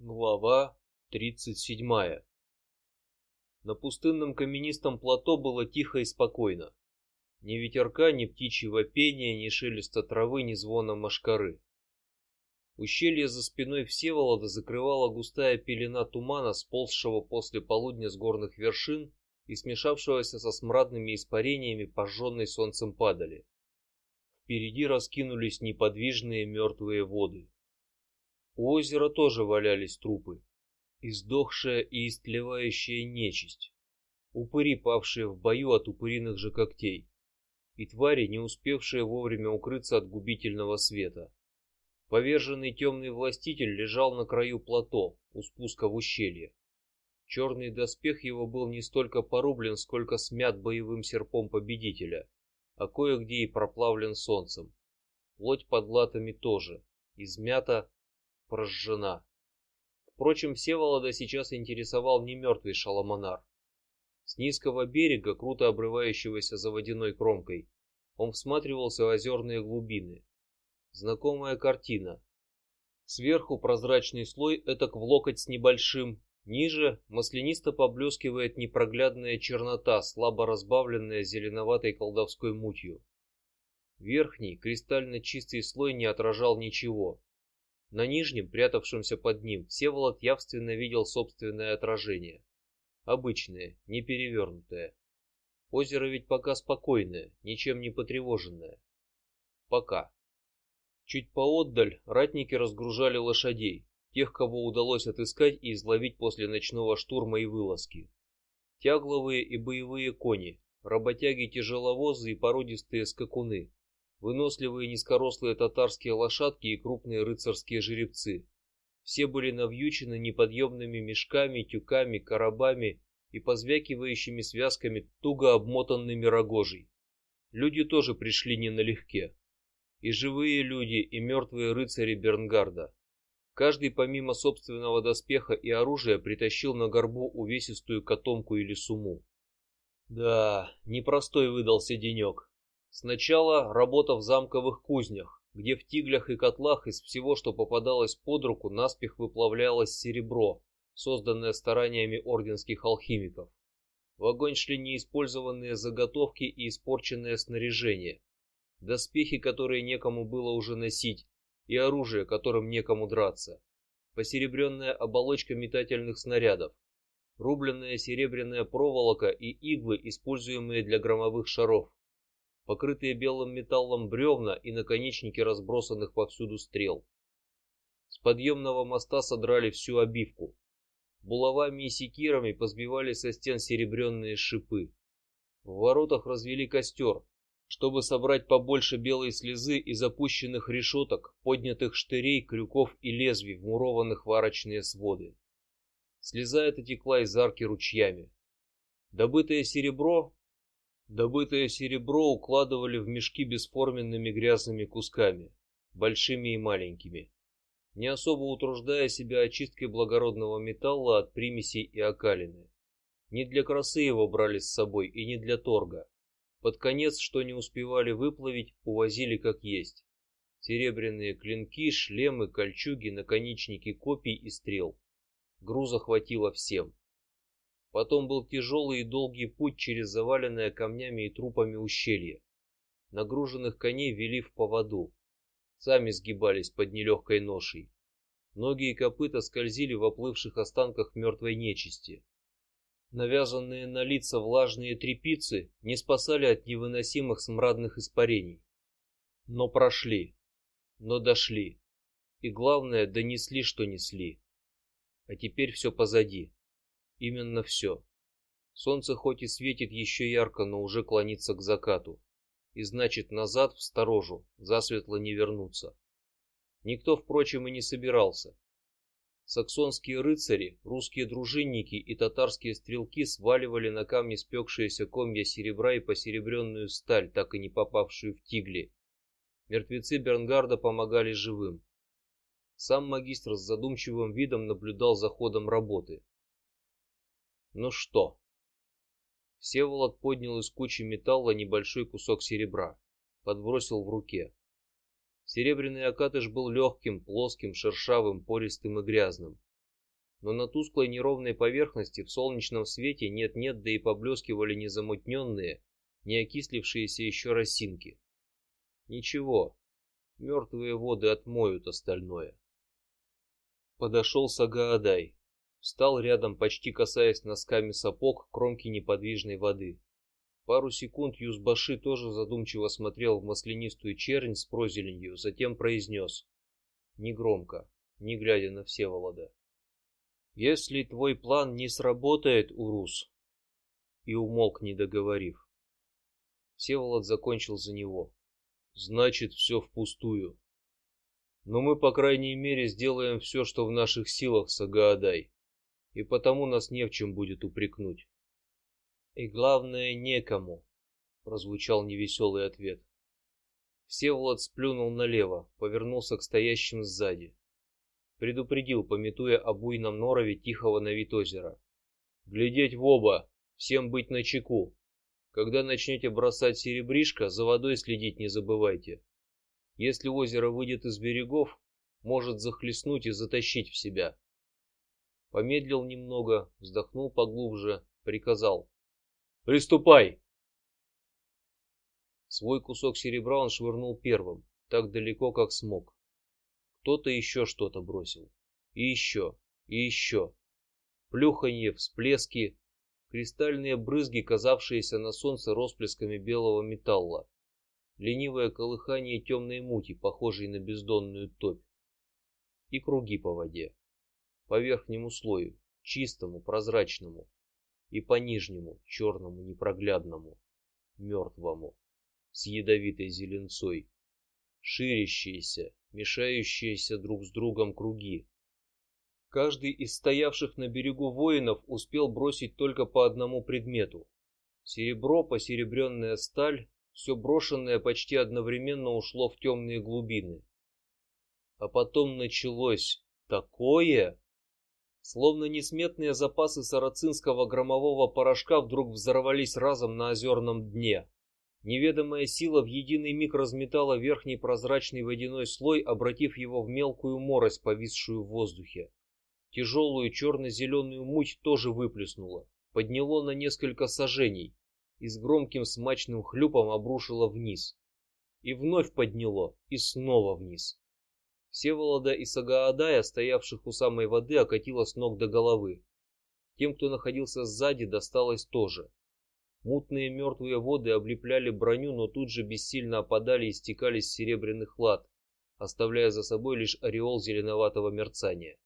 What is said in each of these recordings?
Глава тридцать седьмая. На пустынном каменистом плато было тихо и спокойно. Ни ветерка, ни птичьего пения, ни шелеста травы, ни звона мошкары. Ущелье за спиной Всеволода закрывала густая пелена тумана, сползшего после полудня с горных вершин и смешавшегося со смрадными испарениями пожженной солнцем падали. Впереди раскинулись неподвижные мертвые воды. У озера тоже валялись трупы, издохшая и истлевающая нечисть, упыри, павшие в бою от упыриных же когтей, и твари, не успевшие вовремя укрыться от губительного света. Поверженный темный властитель лежал на краю плато у спуска в ущелье. Черный доспех его был не столько порублен, сколько смят боевым серпом победителя, а кое-где и проплавлен солнцем. Плоть под латами тоже измята прожжена. Впрочем, Всеволода сейчас интересовал не мертвый Шаламанар. С низкого берега, круто обрывающегося за водяной кромкой, он всматривался в озерные глубины. Знакомая картина. Сверху прозрачный слой, этак в локоть с небольшим, ниже маслянисто поблескивает непроглядная чернота, слабо разбавленная зеленоватой колдовской мутью. Верхний кристально чистый слой не отражал ничего, на нижнем, прятавшемся под ним, Всеволод явственно видел собственное отражение, обычное, не перевернутое. Озеро ведь пока спокойное, ничем не потревоженное. Пока. Чуть поотдаль ратники разгружали лошадей, тех, кого удалось отыскать и изловить после ночного штурма и вылазки. Тягловые и боевые кони, работяги-тяжеловозы и породистые скакуны, выносливые низкорослые татарские лошадки и крупные рыцарские жеребцы. Все были навьючены неподъемными мешками, тюками, коробами и позвякивающими связками туго обмотанными рогожей. Люди тоже пришли не налегке. И живые люди, и мертвые рыцари Бернгарда. Каждый помимо собственного доспеха и оружия притащил на горбу увесистую котомку или суму. Да, непростой выдался денек. Сначала работа в замковых кузнях, где в тиглях и котлах из всего, что попадалось под руку, наспех выплавлялось серебро, созданное стараниями орденских алхимиков. В огонь шли неиспользованные заготовки и испорченное снаряжение, доспехи, которые некому было уже носить, и оружие, которым некому драться, посеребренная оболочка метательных снарядов, рубленная серебряная проволока и иглы, используемые для громовых шаров покрытые белым металлом бревна и наконечники разбросанных повсюду стрел. С подъемного моста содрали всю обивку. Булавами и секирами позбивали со стен серебряные шипы. В воротах развели костер, чтобы собрать побольше белой слезы из опущенных решеток, поднятых штырей, крюков и лезвий, вмурованных в арочные своды. Слеза эта текла из арки ручьями. Добытое серебро Добытое серебро укладывали в мешки бесформенными грязными кусками, большими и маленькими, не особо утруждая себя очисткой благородного металла от примесей и окалины. Не для красы его брали с собой и не для торга. Под конец, что не успевали выплавить, увозили как есть. Серебряные клинки, шлемы, кольчуги, наконечники копий и стрел. Груза хватило всем. Потом был тяжелый и долгий путь через заваленное камнями и трупами ущелье. Нагруженных коней вели в поводу, сами сгибались под нелегкой ношей. Ноги и копыта скользили в оплывших останках мертвой нечисти. Навязанные на лица влажные трепицы не спасали от невыносимых смрадных испарений. Но прошли, но дошли, и главное донесли, что несли. А теперь все позади. Именно все. Солнце хоть и светит еще ярко, но уже клонится к закату, и значит назад в сторожу засветло не вернуться. Никто, впрочем, и не собирался. Саксонские рыцари, русские дружинники и татарские стрелки сваливали на камни спекшиеся комья серебра и посеребренную сталь, так и не попавшую в тигли. Мертвецы Бернгарда помогали живым. Сам магистр с задумчивым видом наблюдал за ходом работы. Ну что? Всеволод поднял из кучи металла небольшой кусок серебра, подбросил в руке. Серебряный окатыш был легким, плоским, шершавым, пористым и грязным. но на тусклой неровной поверхности в солнечном свете нет-нет, да и поблескивали незамутненные, не окислившиеся еще росинки. Ничего, мертвые воды отмоют остальное. Подошел Сагаадай, встал рядом, почти касаясь носками сапог кромки неподвижной воды. Пару секунд Юзбаши тоже задумчиво смотрел в маслянистую чернь с прозеленью, затем произнес, негромко, не глядя на Всеволода: "Если твой план не сработает, Урус", и умолк, не договорив. Всеволод закончил за него. Значит, все впустую. Но мы, по крайней мере, сделаем все, что в наших силах, Сагаадай, и потому нас не в чем будет упрекнуть. И главное, некому, прозвучал невеселый ответ. Всеволод сплюнул налево, повернулся к стоящим сзади, предупредил, пометуя о буйном норове тихого на вид озера: глядеть в оба, всем быть на чеку. Когда начнете бросать серебришко, за водой следить не забывайте. Если озеро выйдет из берегов, может захлестнуть и затащить в себя. Помедлил немного, вздохнул поглубже, приказал: "Приступай!" Свой кусок серебра он швырнул первым, так далеко, как смог. Кто-то еще что-то бросил, и еще, и еще. Плюханье, всплески, кристальные брызги, казавшиеся на солнце росплесками белого металла ленивое колыхание темной мути, похожей на бездонную топь, и круги по воде, по верхнему слою, чистому, прозрачному, и по нижнему, черному, непроглядному, мертвому, с ядовитой зеленцой, ширящиеся, мешающиеся друг с другом круги. Каждый из стоявших на берегу воинов успел бросить только по одному предмету: серебро, посеребренная сталь, все брошенное почти одновременно ушло в темные глубины. А потом началось такое, словно несметные запасы сарацинского громового порошка вдруг взорвались разом на озерном дне. Неведомая сила в единый миг разметала верхний прозрачный водяной слой, обратив его в мелкую морось, повисшую в воздухе. Тяжелую черно-зеленую муть тоже выплеснула, подняло на несколько сажений, и с громким смачным хлюпом обрушило вниз. И вновь подняло, и снова вниз. Всеволода и Сагаадая, стоявших у самой воды, окатило с ног до головы. Тем, кто находился сзади, досталось тоже. Мутные мертвые воды облепляли броню, но тут же бессильно опадали и стекали с серебряных лад, оставляя за собой лишь ореол зеленоватого мерцания.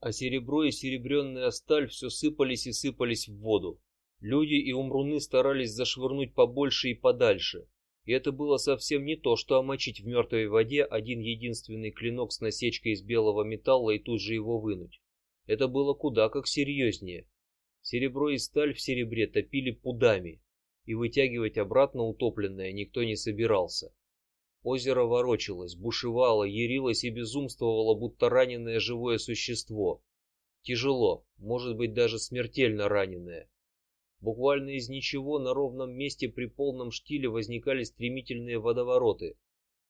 А серебро и серебряная сталь все сыпались и сыпались в воду. Люди и умруны старались зашвырнуть побольше и подальше, и это было совсем не то, что омочить в мертвой воде один единственный клинок с насечкой из белого металла и тут же его вынуть. Это было куда как серьезнее. Серебро и сталь в серебре топили пудами, и вытягивать обратно утопленное никто не собирался. Озеро ворочалось, бушевало, ярилось и безумствовало, будто раненое живое существо. Тяжело, может быть даже смертельно раненое. Буквально из ничего на ровном месте при полном штиле возникали стремительные водовороты,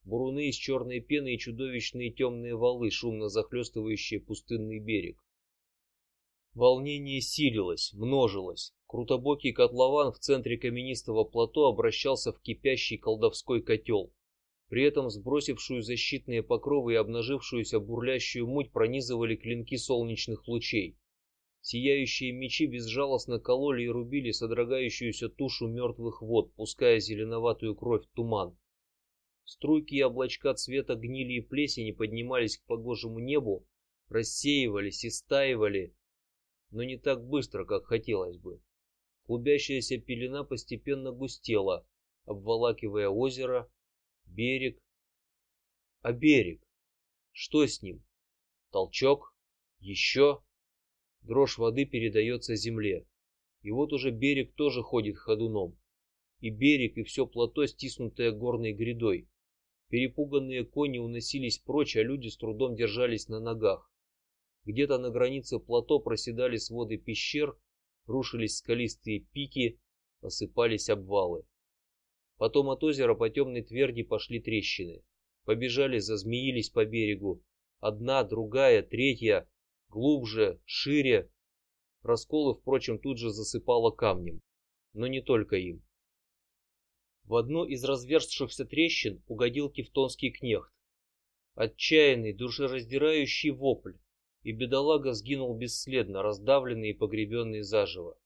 буруны из черной пены и чудовищные темные валы, шумно захлестывающие пустынный берег. Волнение силилось, множилось. Крутобокий котлован в центре каменистого плато обращался в кипящий колдовской котел. При этом сбросившую защитные покровы и обнажившуюся бурлящую муть пронизывали клинки солнечных лучей. Сияющие мечи безжалостно кололи и рубили содрогающуюся тушу мертвых вод, пуская зеленоватую кровь туман. Струйки и облачка цвета гнили и плесени поднимались к погожему небу, рассеивались и стаивали, но не так быстро, как хотелось бы. Клубящаяся пелена постепенно густела, обволакивая озеро, берег. А берег? Что с ним? Толчок? Еще? Дрожь воды передается земле, и вот уже берег тоже ходит ходуном. И берег, и все плато, стиснутое горной грядой. Перепуганные кони уносились прочь, а люди с трудом держались на ногах. Где-то на границе плато проседали своды пещер, рушились скалистые пики, осыпались обвалы. Потом от озера по темной тверди пошли трещины, побежали, зазмеились по берегу. Одна, другая, третья, глубже, шире. Расколы, впрочем, тут же засыпало камнем, но не только им. В одну из разверзшихся трещин угодил тевтонский кнехт. Отчаянный, душераздирающий вопль, и бедолага сгинул бесследно, раздавленный и погребенный заживо.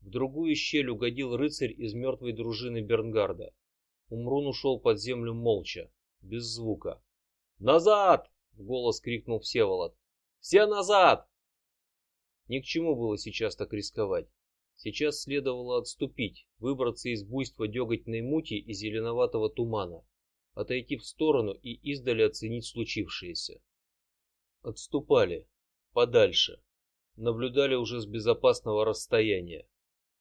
В другую щель угодил рыцарь из мертвой дружины Бернгарда. Умрун ушел под землю молча, без звука. Назад! В голос крикнул Всеволод. Все назад! Ни к чему было сейчас так рисковать. Сейчас следовало отступить, выбраться из буйства деготной мути и зеленоватого тумана, отойти в сторону и издали оценить случившееся. Отступали подальше, наблюдали уже с безопасного расстояния,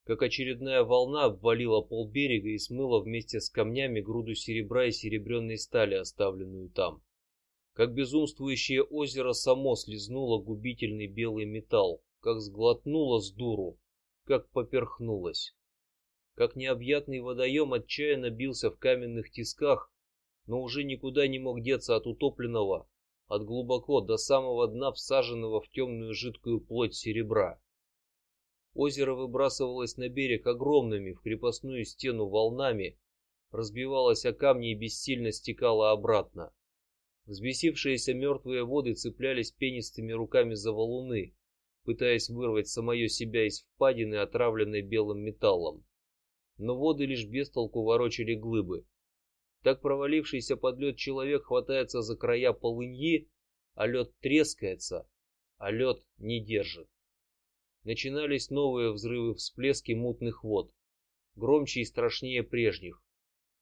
как очередная волна обвалила полберега и смыла вместе с камнями груду серебра и серебряной стали, оставленную там. Как безумствующее озеро само слезнуло губительный белый металл, как сглотнуло с дуру, как поперхнулась. Как необъятный водоем отчаянно бился в каменных тисках, но уже никуда не мог деться от утопленного, от глубоко до самого дна всаженного в темную жидкую плоть серебра. Озеро выбрасывалось на берег огромными в крепостную стену волнами, разбивалось о камни и бессильно стекало обратно. Взбесившиеся мертвые воды цеплялись пенистыми руками за валуны, пытаясь вырвать самое себя из впадины, отравленной белым металлом. Но воды лишь без толку ворочали глыбы. Так провалившийся под лед человек хватается за края полыньи, а лед трескается, а лед не держит. Начинались новые взрывы, всплески мутных вод, громче и страшнее прежних,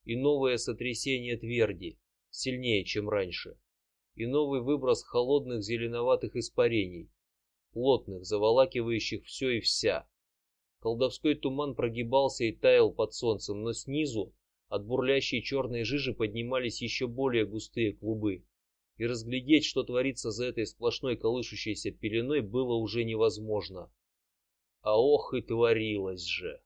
и новое сотрясение тверди, сильнее, чем раньше, и новый выброс холодных зеленоватых испарений, плотных, заволакивающих все и вся. Колдовской туман прогибался и таял под солнцем, но снизу от бурлящей черной жижи поднимались еще более густые клубы, и разглядеть, что творится за этой сплошной колышущейся пеленой, было уже невозможно. А ох и творилось же!